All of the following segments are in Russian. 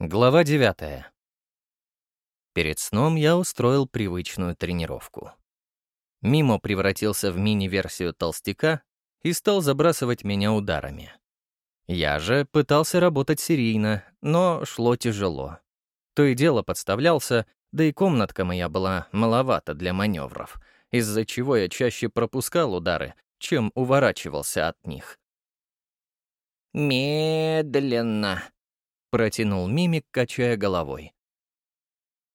Глава 9. Перед сном я устроил привычную тренировку. Мимо превратился в мини-версию толстяка и стал забрасывать меня ударами. Я же пытался работать серийно, но шло тяжело. То и дело подставлялся, да и комнатка моя была маловата для маневров, из-за чего я чаще пропускал удары, чем уворачивался от них. «Медленно», — протянул мимик, качая головой.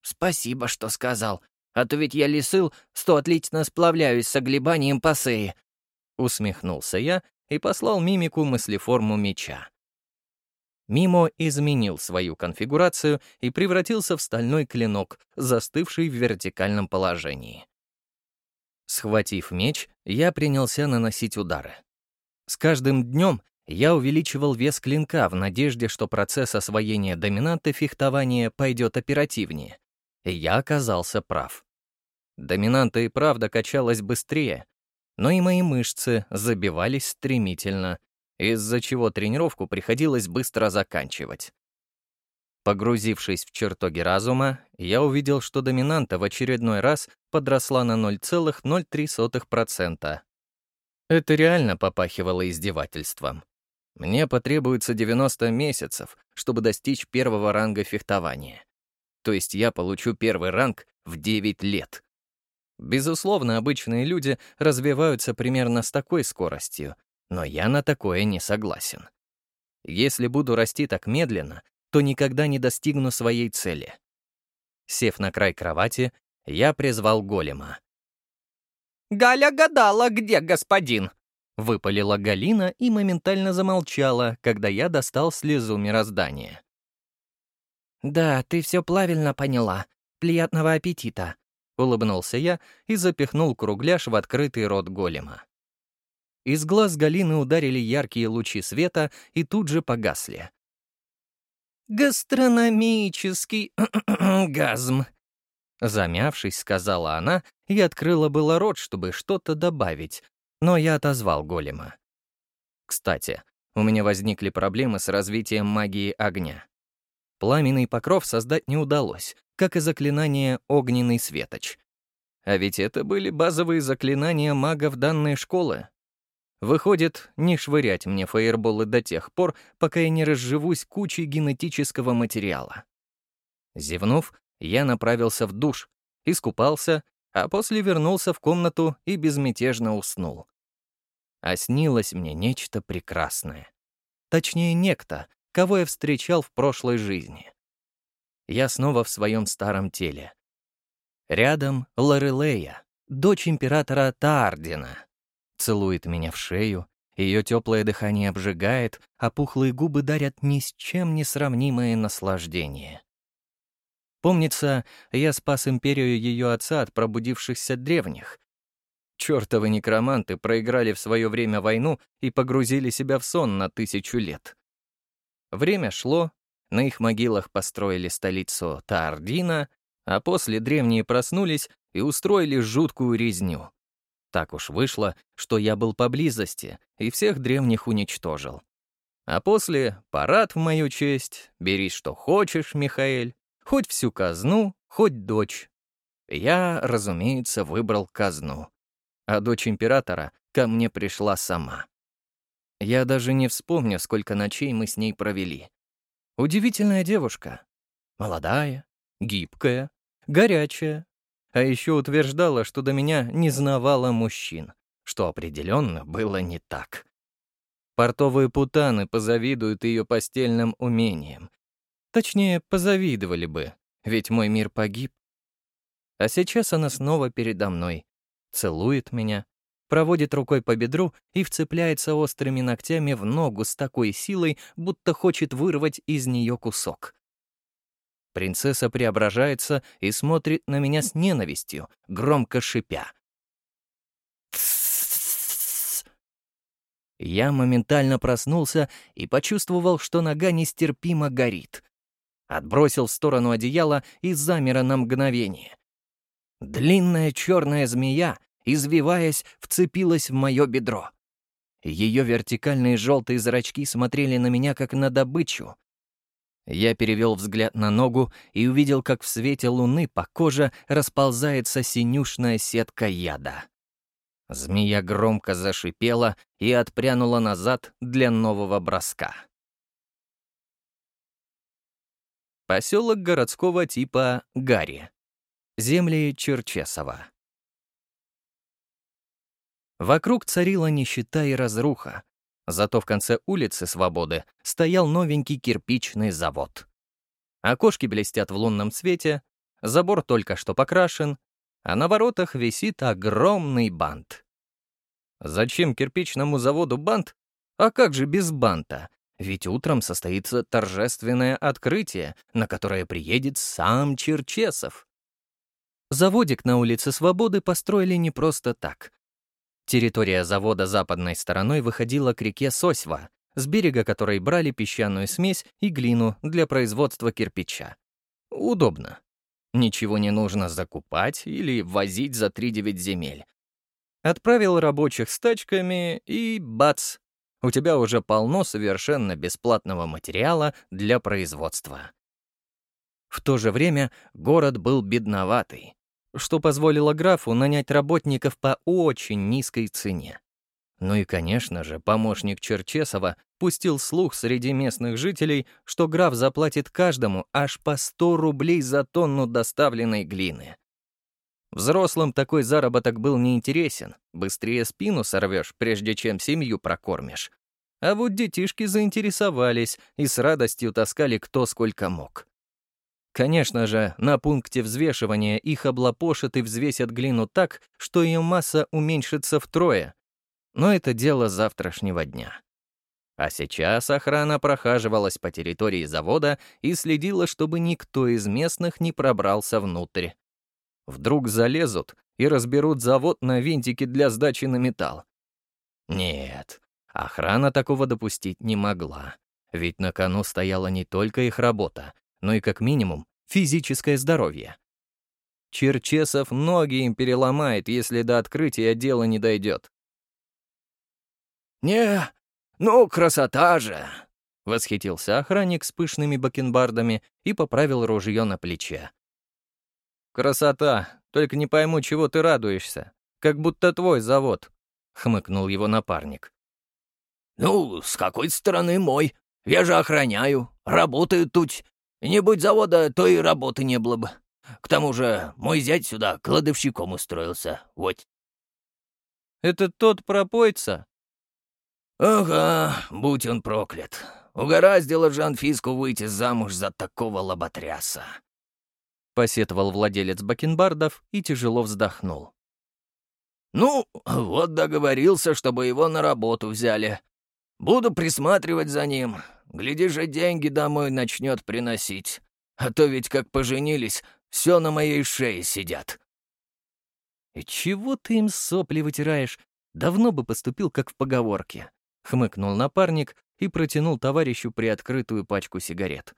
«Спасибо, что сказал. А то ведь я лисыл, что отлично сплавляюсь с оглебанием по сее». Усмехнулся я и послал мимику мыслеформу меча. Мимо изменил свою конфигурацию и превратился в стальной клинок, застывший в вертикальном положении. Схватив меч, я принялся наносить удары. С каждым днем я увеличивал вес клинка в надежде, что процесс освоения доминанты фехтования пойдет оперативнее. И я оказался прав. Доминанта и правда качалась быстрее, но и мои мышцы забивались стремительно, из-за чего тренировку приходилось быстро заканчивать. Погрузившись в чертоги разума, я увидел, что доминанта в очередной раз подросла на 0,03%. Это реально попахивало издевательством. Мне потребуется 90 месяцев, чтобы достичь первого ранга фехтования. То есть я получу первый ранг в 9 лет. Безусловно, обычные люди развиваются примерно с такой скоростью, но я на такое не согласен. Если буду расти так медленно, то никогда не достигну своей цели. Сев на край кровати, я призвал голема. «Галя гадала, где господин?» Выпалила Галина и моментально замолчала, когда я достал слезу мироздания. «Да, ты все правильно поняла. Приятного аппетита», — улыбнулся я и запихнул кругляш в открытый рот голема. Из глаз Галины ударили яркие лучи света и тут же погасли. «Гастрономический газм», — замявшись, сказала она и открыла было рот, чтобы что-то добавить, но я отозвал голема. Кстати, у меня возникли проблемы с развитием магии огня. Пламенный покров создать не удалось, как и заклинание «Огненный светоч». А ведь это были базовые заклинания магов данной школы. Выходит, не швырять мне фаерболы до тех пор, пока я не разживусь кучей генетического материала. Зевнув, я направился в душ, искупался, а после вернулся в комнату и безмятежно уснул а снилось мне нечто прекрасное. Точнее, некто, кого я встречал в прошлой жизни. Я снова в своем старом теле. Рядом Лорелея, дочь императора Таардина. Целует меня в шею, ее теплое дыхание обжигает, а пухлые губы дарят ни с чем не сравнимое наслаждение. Помнится, я спас империю ее отца от пробудившихся древних, Чёртовы некроманты проиграли в свое время войну и погрузили себя в сон на тысячу лет. Время шло, на их могилах построили столицу Таардина, а после древние проснулись и устроили жуткую резню. Так уж вышло, что я был поблизости и всех древних уничтожил. А после — парад в мою честь, бери что хочешь, Михаэль, хоть всю казну, хоть дочь. Я, разумеется, выбрал казну а дочь императора ко мне пришла сама. Я даже не вспомню, сколько ночей мы с ней провели. Удивительная девушка. Молодая, гибкая, горячая. А еще утверждала, что до меня не знавала мужчин, что определенно было не так. Портовые путаны позавидуют ее постельным умениям. Точнее, позавидовали бы, ведь мой мир погиб. А сейчас она снова передо мной, целует меня, проводит рукой по бедру и вцепляется острыми ногтями в ногу с такой силой, будто хочет вырвать из нее кусок. Принцесса преображается и смотрит на меня с ненавистью, громко шипя. Я моментально проснулся и почувствовал, что нога нестерпимо горит. Отбросил в сторону одеяла и замер на мгновение. Длинная черная змея, извиваясь, вцепилась в мое бедро. Ее вертикальные желтые зрачки смотрели на меня, как на добычу. Я перевел взгляд на ногу и увидел, как в свете луны по коже расползается синюшная сетка яда. Змея громко зашипела и отпрянула назад для нового броска. Поселок городского типа Гарри. Земли Черчесова. Вокруг царила нищета и разруха, зато в конце улицы Свободы стоял новенький кирпичный завод. Окошки блестят в лунном свете, забор только что покрашен, а на воротах висит огромный бант. Зачем кирпичному заводу бант? А как же без банта? Ведь утром состоится торжественное открытие, на которое приедет сам Черчесов. Заводик на улице Свободы построили не просто так. Территория завода западной стороной выходила к реке Сосьва, с берега которой брали песчаную смесь и глину для производства кирпича. Удобно. Ничего не нужно закупать или возить за 3-9 земель. Отправил рабочих с тачками и бац, у тебя уже полно совершенно бесплатного материала для производства. В то же время город был бедноватый, что позволило графу нанять работников по очень низкой цене. Ну и, конечно же, помощник Черчесова пустил слух среди местных жителей, что граф заплатит каждому аж по 100 рублей за тонну доставленной глины. Взрослым такой заработок был неинтересен, быстрее спину сорвешь, прежде чем семью прокормишь. А вот детишки заинтересовались и с радостью таскали кто сколько мог. Конечно же, на пункте взвешивания их облапошат и взвесят глину так, что ее масса уменьшится втрое. Но это дело завтрашнего дня. А сейчас охрана прохаживалась по территории завода и следила, чтобы никто из местных не пробрался внутрь. Вдруг залезут и разберут завод на винтики для сдачи на металл. Нет, охрана такого допустить не могла. Ведь на кону стояла не только их работа, но и как минимум физическое здоровье. Черчесов ноги им переломает, если до открытия дело не дойдет. «Не, ну красота же!» — восхитился охранник с пышными бакенбардами и поправил ружье на плече. «Красота! Только не пойму, чего ты радуешься. Как будто твой завод», — хмыкнул его напарник. «Ну, с какой стороны мой? Я же охраняю. Работаю тут. Не будь завода, то и работы не было бы. К тому же мой зять сюда кладовщиком устроился. Вот». «Это тот пропойца?» «Ага, будь он проклят. Угораздило же Анфиску выйти замуж за такого лоботряса». — посетовал владелец бакенбардов и тяжело вздохнул. «Ну, вот договорился, чтобы его на работу взяли. Буду присматривать за ним. Гляди же, деньги домой начнет приносить. А то ведь как поженились, все на моей шее сидят». «И чего ты им сопли вытираешь? Давно бы поступил, как в поговорке», — хмыкнул напарник и протянул товарищу приоткрытую пачку сигарет.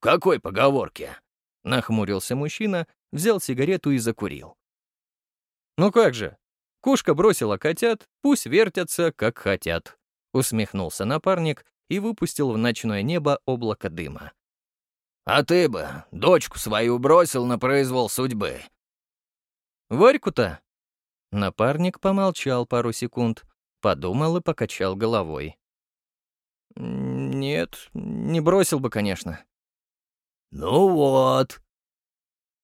«Какой поговорке?» Нахмурился мужчина, взял сигарету и закурил. «Ну как же? Кушка бросила котят, пусть вертятся, как хотят», усмехнулся напарник и выпустил в ночное небо облако дыма. «А ты бы дочку свою бросил на произвол судьбы». «Варьку-то?» Напарник помолчал пару секунд, подумал и покачал головой. «Нет, не бросил бы, конечно. «Ну вот».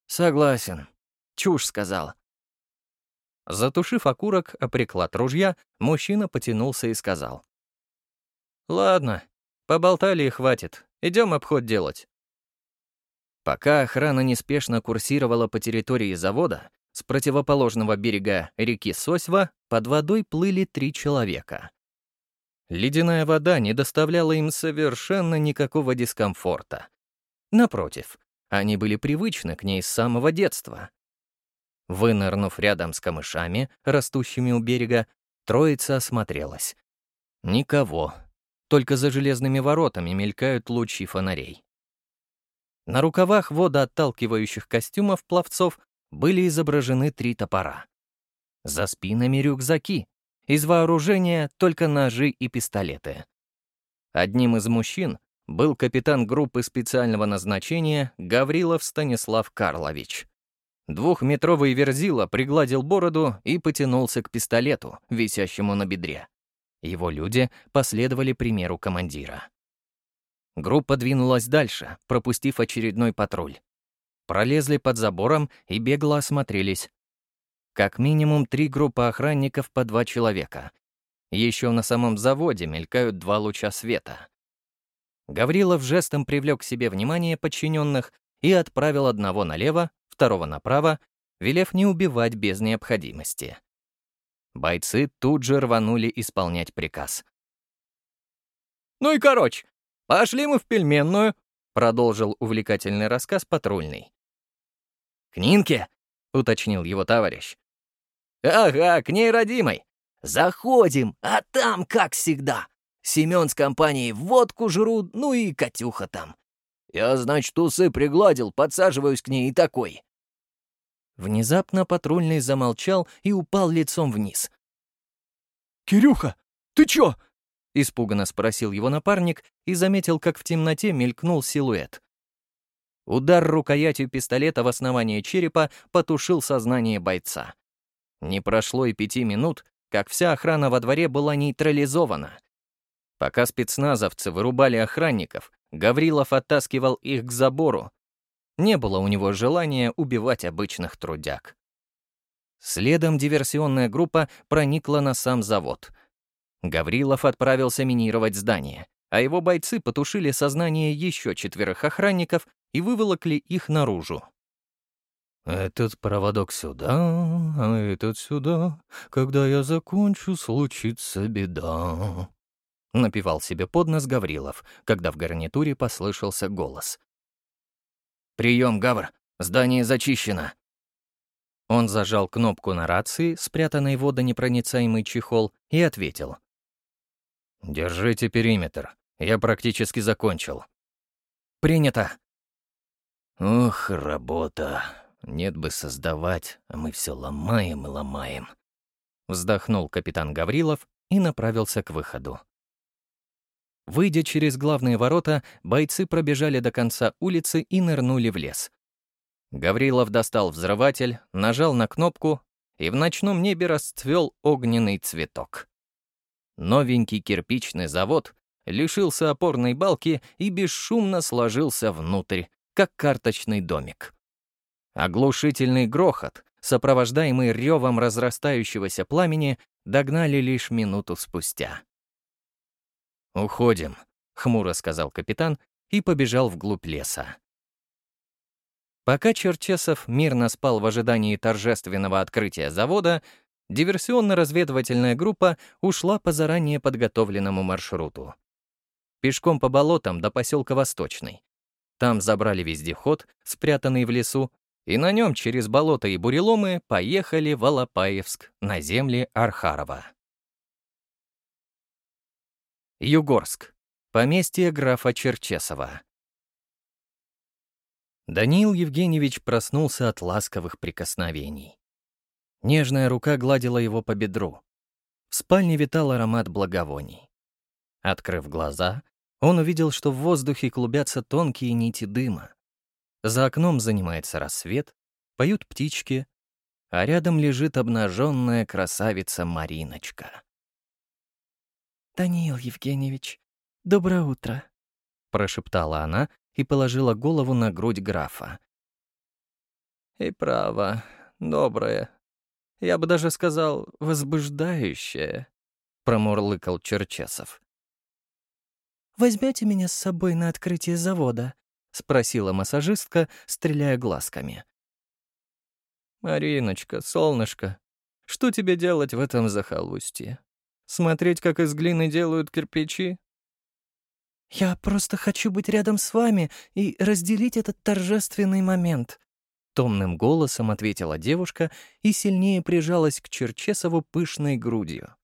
«Согласен. Чушь сказал». Затушив окурок о приклад ружья, мужчина потянулся и сказал. «Ладно, поболтали и хватит. Идем обход делать». Пока охрана неспешно курсировала по территории завода, с противоположного берега реки Сосьва под водой плыли три человека. Ледяная вода не доставляла им совершенно никакого дискомфорта. Напротив, они были привычны к ней с самого детства. Вынырнув рядом с камышами, растущими у берега, троица осмотрелась. Никого. Только за железными воротами мелькают лучи фонарей. На рукавах водоотталкивающих костюмов пловцов были изображены три топора. За спинами рюкзаки. Из вооружения только ножи и пистолеты. Одним из мужчин был капитан группы специального назначения Гаврилов Станислав Карлович. Двухметровый верзила пригладил бороду и потянулся к пистолету, висящему на бедре. Его люди последовали примеру командира. Группа двинулась дальше, пропустив очередной патруль. Пролезли под забором и бегло осмотрелись. Как минимум три группы охранников по два человека. Еще на самом заводе мелькают два луча света. Гаврилов жестом привлек к себе внимание подчиненных и отправил одного налево, второго направо, велев не убивать без необходимости. Бойцы тут же рванули исполнять приказ. «Ну и короче, пошли мы в пельменную», — продолжил увлекательный рассказ патрульный. «К Нинке?» — уточнил его товарищ. «Ага, к ней родимой. Заходим, а там, как всегда, Семен с компанией водку жрут, ну и Катюха там. Я, значит, усы пригладил, подсаживаюсь к ней и такой. Внезапно патрульный замолчал и упал лицом вниз. «Кирюха, ты чё?» — испуганно спросил его напарник и заметил, как в темноте мелькнул силуэт. Удар рукоятью пистолета в основание черепа потушил сознание бойца. Не прошло и пяти минут, как вся охрана во дворе была нейтрализована. Пока спецназовцы вырубали охранников, Гаврилов оттаскивал их к забору, не было у него желания убивать обычных трудяг. Следом диверсионная группа проникла на сам завод. Гаврилов отправился минировать здание, а его бойцы потушили сознание еще четверых охранников и выволокли их наружу. «Этот проводок сюда, а этот сюда. Когда я закончу, случится беда», — напевал себе под нос Гаврилов, когда в гарнитуре послышался голос. «Прием, Гавр! Здание зачищено!» Он зажал кнопку на рации, спрятанной в водонепроницаемый чехол, и ответил. «Держите периметр. Я практически закончил». «Принято». «Ох, работа. Нет бы создавать, а мы все ломаем и ломаем». Вздохнул капитан Гаврилов и направился к выходу. Выйдя через главные ворота, бойцы пробежали до конца улицы и нырнули в лес. Гаврилов достал взрыватель, нажал на кнопку, и в ночном небе расцвел огненный цветок. Новенький кирпичный завод лишился опорной балки и бесшумно сложился внутрь, как карточный домик. Оглушительный грохот, сопровождаемый ревом разрастающегося пламени, догнали лишь минуту спустя. «Уходим», — хмуро сказал капитан и побежал вглубь леса. Пока Черчесов мирно спал в ожидании торжественного открытия завода, диверсионно-разведывательная группа ушла по заранее подготовленному маршруту. Пешком по болотам до поселка Восточный. Там забрали вездеход, спрятанный в лесу, и на нем через болото и буреломы поехали в Алапаевск, на земли Архарова. Югорск. Поместье графа Черчесова. Даниил Евгеньевич проснулся от ласковых прикосновений. Нежная рука гладила его по бедру. В спальне витал аромат благовоний. Открыв глаза, он увидел, что в воздухе клубятся тонкие нити дыма. За окном занимается рассвет, поют птички, а рядом лежит обнаженная красавица Мариночка. «Даниил Евгеньевич, доброе утро», — прошептала она и положила голову на грудь графа. «И право, доброе. Я бы даже сказал, возбуждающее», — промурлыкал Черчесов. «Возьмете меня с собой на открытие завода?» — спросила массажистка, стреляя глазками. «Мариночка, солнышко, что тебе делать в этом захолустье? Смотреть, как из глины делают кирпичи? «Я просто хочу быть рядом с вами и разделить этот торжественный момент», — томным голосом ответила девушка и сильнее прижалась к Черчесову пышной грудью.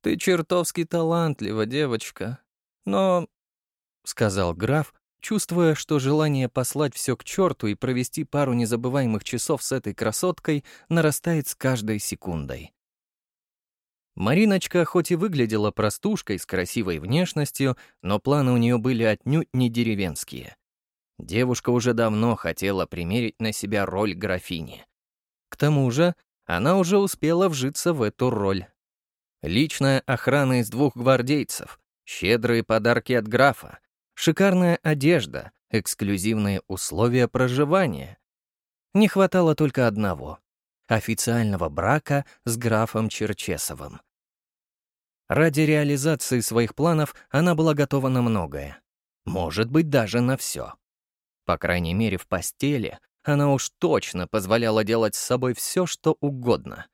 «Ты чертовски талантлива, девочка, но...» — сказал граф, чувствуя, что желание послать все к черту и провести пару незабываемых часов с этой красоткой нарастает с каждой секундой. Мариночка хоть и выглядела простушкой с красивой внешностью, но планы у нее были отнюдь не деревенские. Девушка уже давно хотела примерить на себя роль графини. К тому же она уже успела вжиться в эту роль. Личная охрана из двух гвардейцев, щедрые подарки от графа, шикарная одежда, эксклюзивные условия проживания. Не хватало только одного официального брака с графом Черчесовым. Ради реализации своих планов она была готова на многое. Может быть, даже на все. По крайней мере, в постели она уж точно позволяла делать с собой все, что угодно.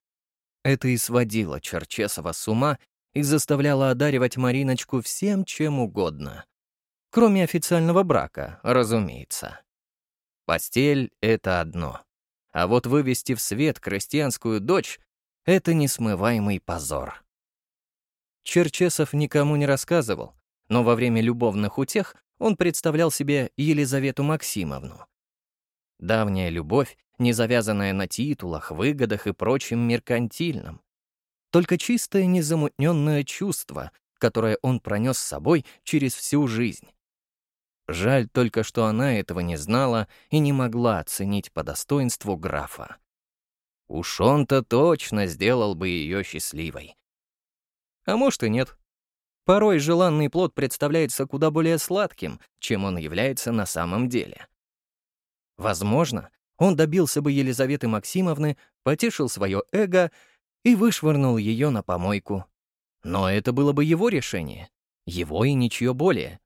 Это и сводило Черчесова с ума и заставляло одаривать Мариночку всем, чем угодно. Кроме официального брака, разумеется. Постель — это одно. А вот вывести в свет крестьянскую дочь — это несмываемый позор. Черчесов никому не рассказывал, но во время любовных утех он представлял себе Елизавету Максимовну. Давняя любовь, не завязанная на титулах, выгодах и прочем меркантильном. Только чистое незамутненное чувство, которое он пронес с собой через всю жизнь. Жаль только, что она этого не знала и не могла оценить по достоинству графа. Уж он-то точно сделал бы ее счастливой. А может и нет. Порой желанный плод представляется куда более сладким, чем он является на самом деле. Возможно, он добился бы Елизаветы Максимовны, потешил свое эго и вышвырнул ее на помойку. Но это было бы его решение, его и ничье более.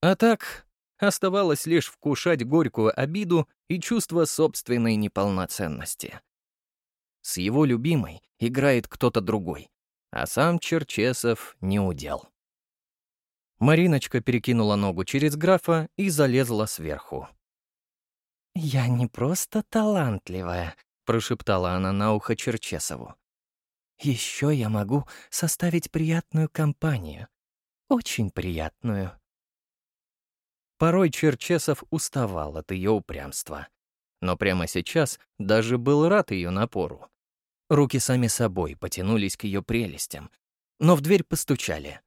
А так, оставалось лишь вкушать горькую обиду и чувство собственной неполноценности. С его любимой играет кто-то другой, а сам Черчесов не удел. Мариночка перекинула ногу через графа и залезла сверху. «Я не просто талантливая», — прошептала она на ухо Черчесову. «Еще я могу составить приятную компанию. Очень приятную». Порой Черчесов уставал от ее упрямства. Но прямо сейчас даже был рад ее напору. Руки сами собой потянулись к ее прелестям, но в дверь постучали.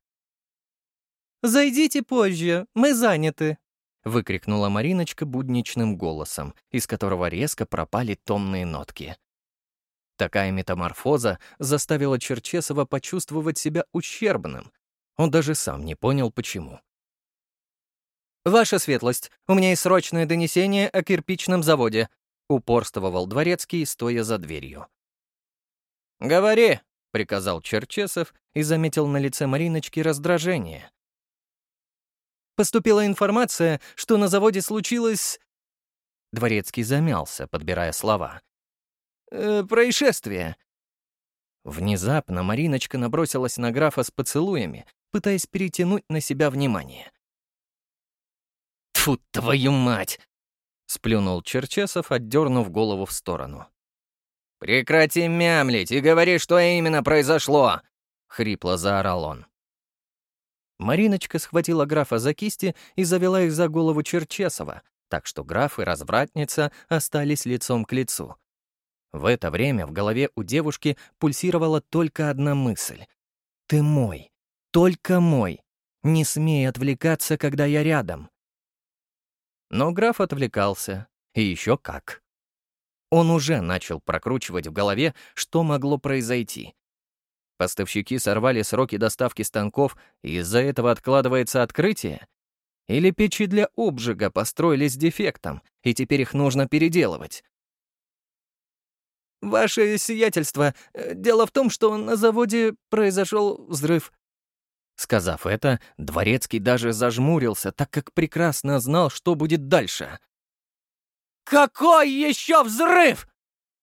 «Зайдите позже, мы заняты», — выкрикнула Мариночка будничным голосом, из которого резко пропали томные нотки. Такая метаморфоза заставила Черчесова почувствовать себя ущербным. Он даже сам не понял, почему. «Ваша светлость, у меня есть срочное донесение о кирпичном заводе», — упорствовал дворецкий, стоя за дверью. «Говори», — приказал Черчесов и заметил на лице Мариночки раздражение. «Поступила информация, что на заводе случилось...» Дворецкий замялся, подбирая слова. «Э, «Происшествие». Внезапно Мариночка набросилась на графа с поцелуями, пытаясь перетянуть на себя внимание. «Тьфу, твою мать!» — сплюнул Черчесов, отдернув голову в сторону. «Прекрати мямлить и говори, что именно произошло!» — хрипло заорал он. Мариночка схватила графа за кисти и завела их за голову Черчесова, так что граф и развратница остались лицом к лицу. В это время в голове у девушки пульсировала только одна мысль. «Ты мой, только мой. Не смей отвлекаться, когда я рядом». Но граф отвлекался, и еще как. Он уже начал прокручивать в голове, что могло произойти. Поставщики сорвали сроки доставки станков, и из-за этого откладывается открытие? Или печи для обжига построили с дефектом, и теперь их нужно переделывать? «Ваше сиятельство, э, дело в том, что на заводе произошел взрыв». Сказав это, Дворецкий даже зажмурился, так как прекрасно знал, что будет дальше. «Какой еще взрыв?»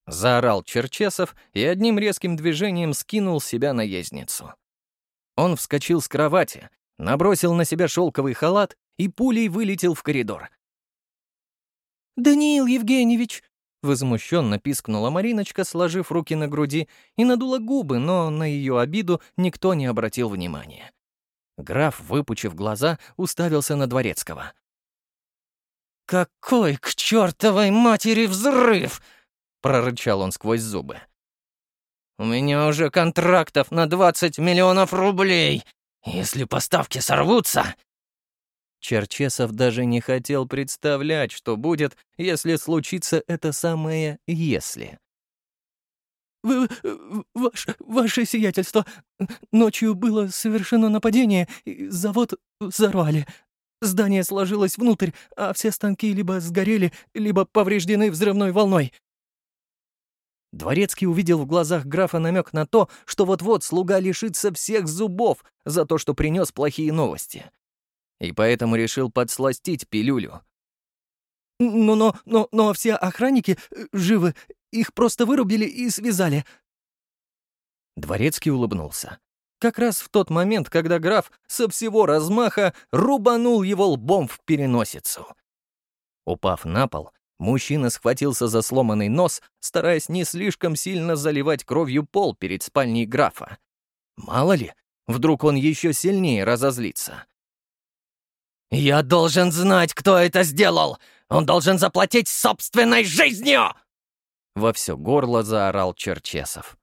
Заорал Черчесов и одним резким движением скинул себя наездницу. Он вскочил с кровати, набросил на себя шелковый халат и пулей вылетел в коридор. «Даниил Евгеньевич!» Возмущенно пискнула Мариночка, сложив руки на груди, и надула губы, но на ее обиду никто не обратил внимания. Граф, выпучив глаза, уставился на Дворецкого. «Какой к чертовой матери взрыв!» — прорычал он сквозь зубы. У меня уже контрактов на 20 миллионов рублей. Если поставки сорвутся...» Черчесов даже не хотел представлять, что будет, если случится это самое «если». Вы, ваш, «Ваше сиятельство, ночью было совершено нападение, завод взорвали. Здание сложилось внутрь, а все станки либо сгорели, либо повреждены взрывной волной. Дворецкий увидел в глазах графа намек на то, что вот-вот слуга лишится всех зубов за то, что принес плохие новости. И поэтому решил подсластить пилюлю. «Но, но, но, но все охранники э, живы, их просто вырубили и связали». Дворецкий улыбнулся. Как раз в тот момент, когда граф со всего размаха рубанул его лбом в переносицу. Упав на пол, Мужчина схватился за сломанный нос, стараясь не слишком сильно заливать кровью пол перед спальней графа. Мало ли, вдруг он еще сильнее разозлится. «Я должен знать, кто это сделал! Он должен заплатить собственной жизнью!» Во все горло заорал Черчесов.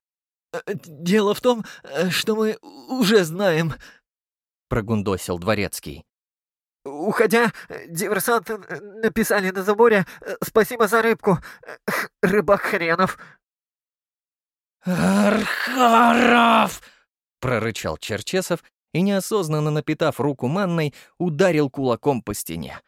«Э, «Дело в том, э, что мы уже знаем», — прогундосил Дворецкий. Уходя, диверсанты написали на заборе «Спасибо за рыбку, рыбак хренов». «Архаров!» — прорычал Черчесов и, неосознанно напитав руку манной, ударил кулаком по стене.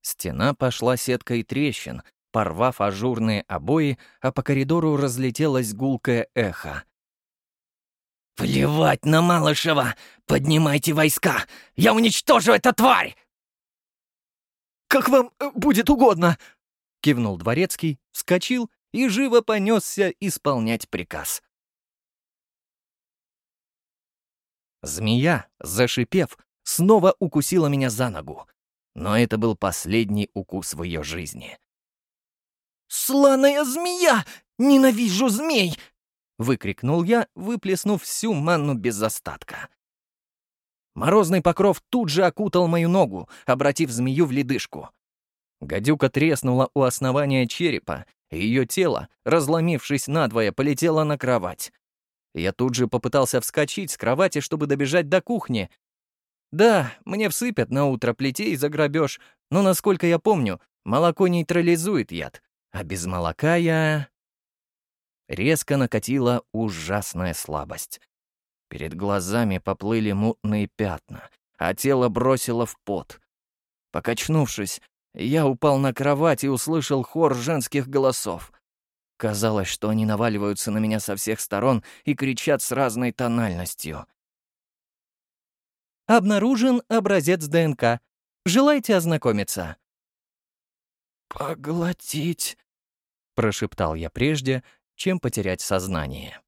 Стена пошла сеткой трещин, порвав ажурные обои, а по коридору разлетелось гулкое эхо. «Плевать на Малышева! Поднимайте войска! Я уничтожу эту тварь!» «Как вам э, будет угодно!» — кивнул Дворецкий, вскочил и живо понесся исполнять приказ. Змея, зашипев, снова укусила меня за ногу. Но это был последний укус в ее жизни. «Сланая змея! Ненавижу змей! — выкрикнул я, выплеснув всю манну без остатка. Морозный покров тут же окутал мою ногу, обратив змею в ледышку. Гадюка треснула у основания черепа, и ее тело, разломившись надвое, полетело на кровать. Я тут же попытался вскочить с кровати, чтобы добежать до кухни. Да, мне всыпят на утро плетей за грабеж, но, насколько я помню, молоко нейтрализует яд, а без молока я резко накатила ужасная слабость. Перед глазами поплыли мутные пятна, а тело бросило в пот. Покачнувшись, я упал на кровать и услышал хор женских голосов. Казалось, что они наваливаются на меня со всех сторон и кричат с разной тональностью. «Обнаружен образец ДНК. Желаете ознакомиться?» «Поглотить», — прошептал я прежде, чем потерять сознание.